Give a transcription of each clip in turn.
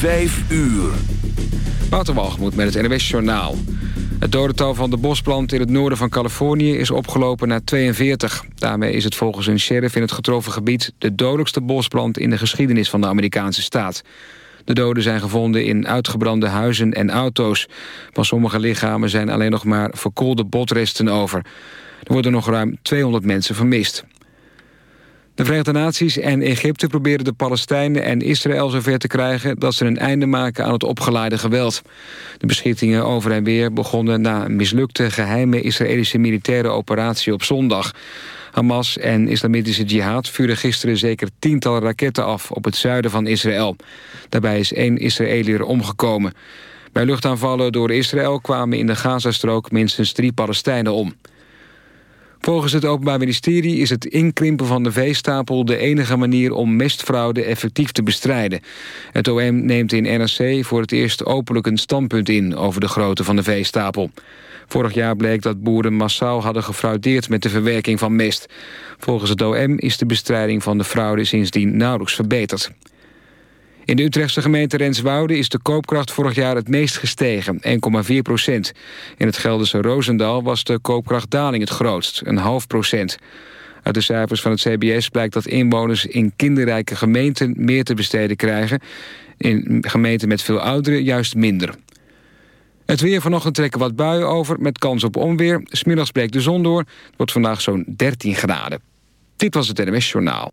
Vijf uur. Waterwalgemoed met het NWS Journaal. Het dodental van de bosplant in het noorden van Californië is opgelopen naar 42. Daarmee is het volgens een sheriff in het getroffen gebied... de dodelijkste bosplant in de geschiedenis van de Amerikaanse staat. De doden zijn gevonden in uitgebrande huizen en auto's. Van sommige lichamen zijn alleen nog maar verkoolde botresten over. Er worden nog ruim 200 mensen vermist. De Verenigde Naties en Egypte proberen de Palestijnen en Israël zover te krijgen dat ze een einde maken aan het opgeleide geweld. De beschietingen over en weer begonnen na een mislukte geheime Israëlische militaire operatie op zondag. Hamas en Islamitische Jihad vuurden gisteren zeker tientallen raketten af op het zuiden van Israël. Daarbij is één Israëliër omgekomen. Bij luchtaanvallen door Israël kwamen in de Gazastrook minstens drie Palestijnen om. Volgens het Openbaar Ministerie is het inkrimpen van de veestapel... de enige manier om mestfraude effectief te bestrijden. Het OM neemt in NRC voor het eerst openlijk een standpunt in... over de grootte van de veestapel. Vorig jaar bleek dat boeren massaal hadden gefraudeerd... met de verwerking van mest. Volgens het OM is de bestrijding van de fraude sindsdien nauwelijks verbeterd. In de Utrechtse gemeente Renswoude is de koopkracht vorig jaar het meest gestegen, 1,4 procent. In het Gelderse Roosendaal was de koopkrachtdaling het grootst, een half procent. Uit de cijfers van het CBS blijkt dat inwoners in kinderrijke gemeenten meer te besteden krijgen. In gemeenten met veel ouderen juist minder. Het weer vanochtend trekken wat buien over met kans op onweer. Smiddags breekt de zon door. Het wordt vandaag zo'n 13 graden. Dit was het NMS Journaal.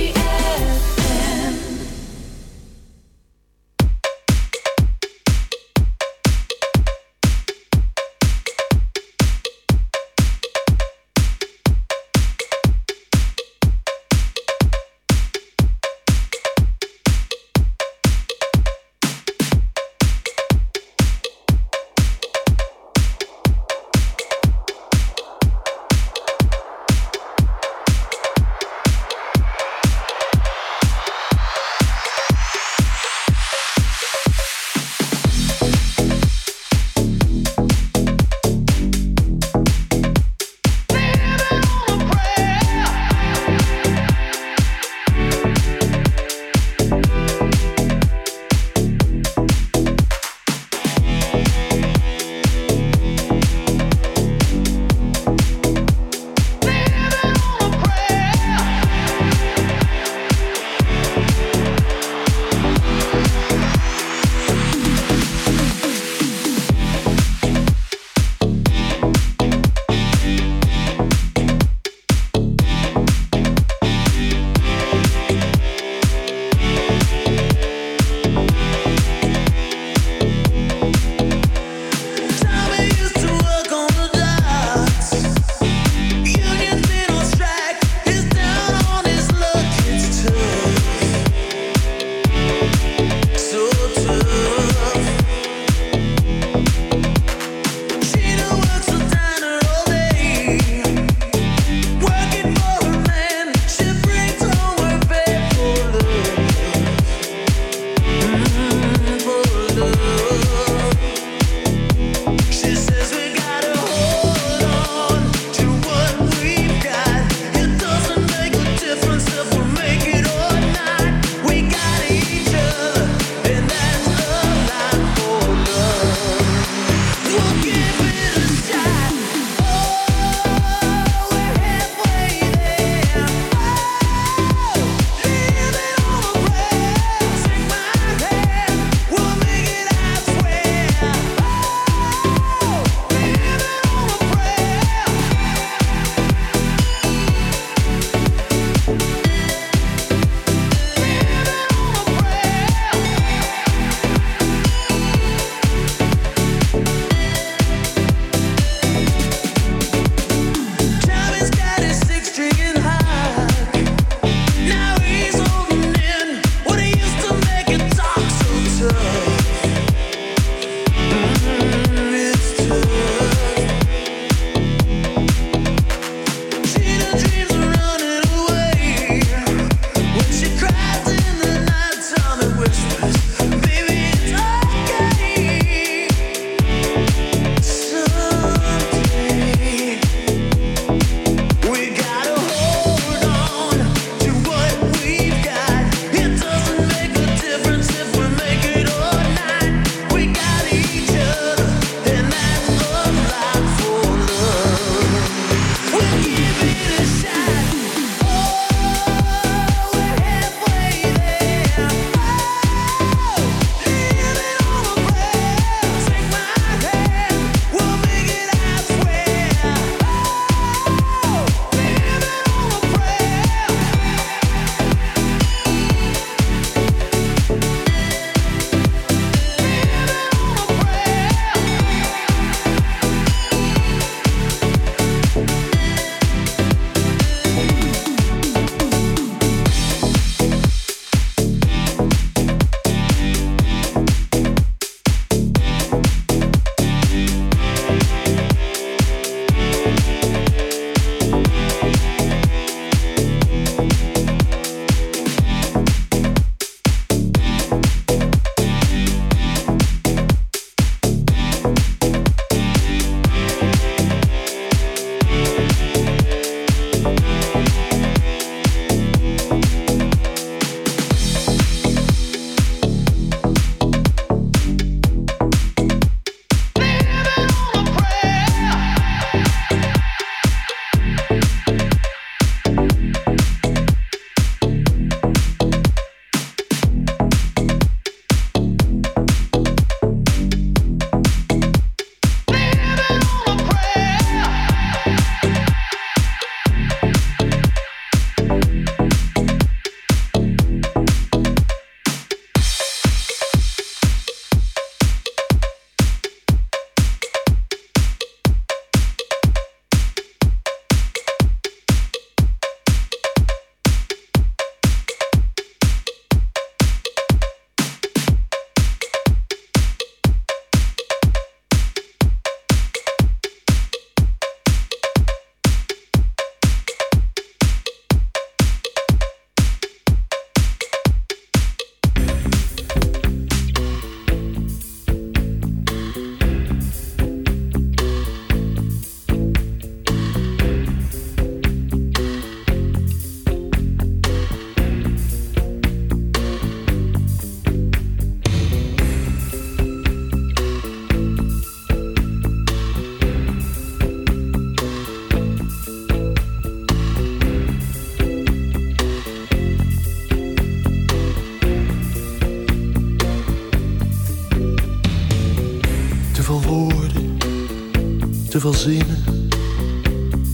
te veel zinnen,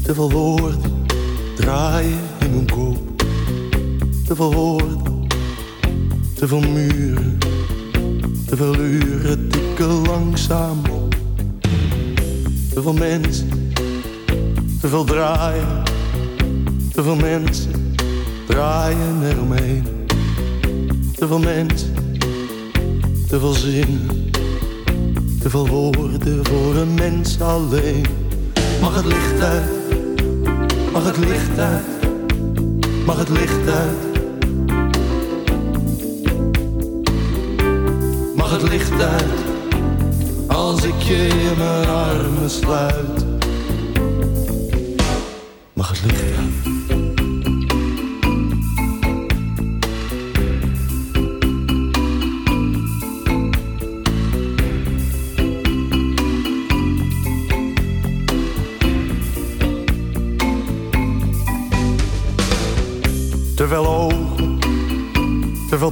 te veel woorden.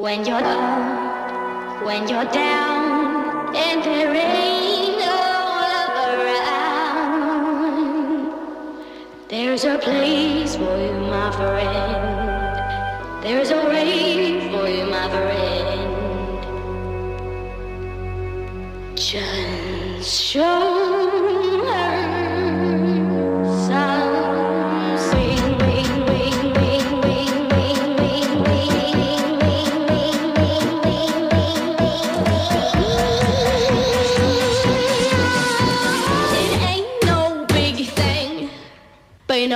When you're down, when you're down, and there ain't no love around, there's a place for you, my friend. There's a way for you, my friend. Just show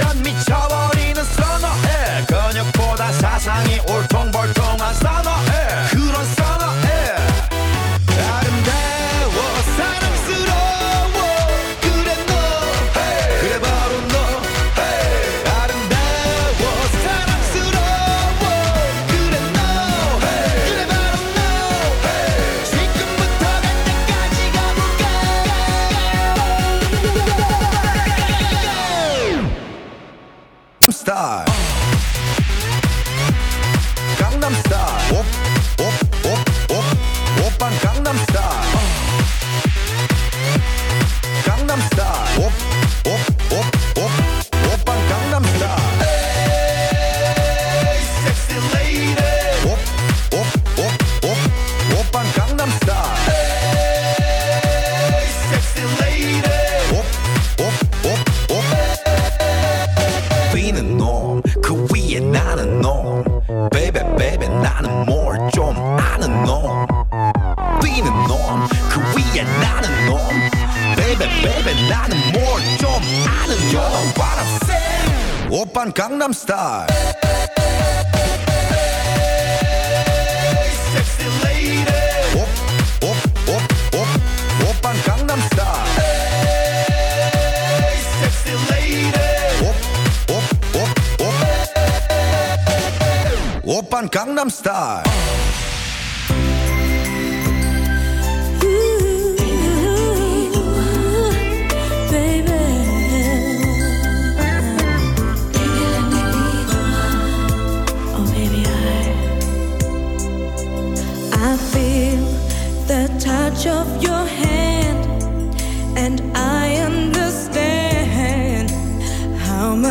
John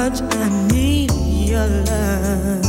much I need your love.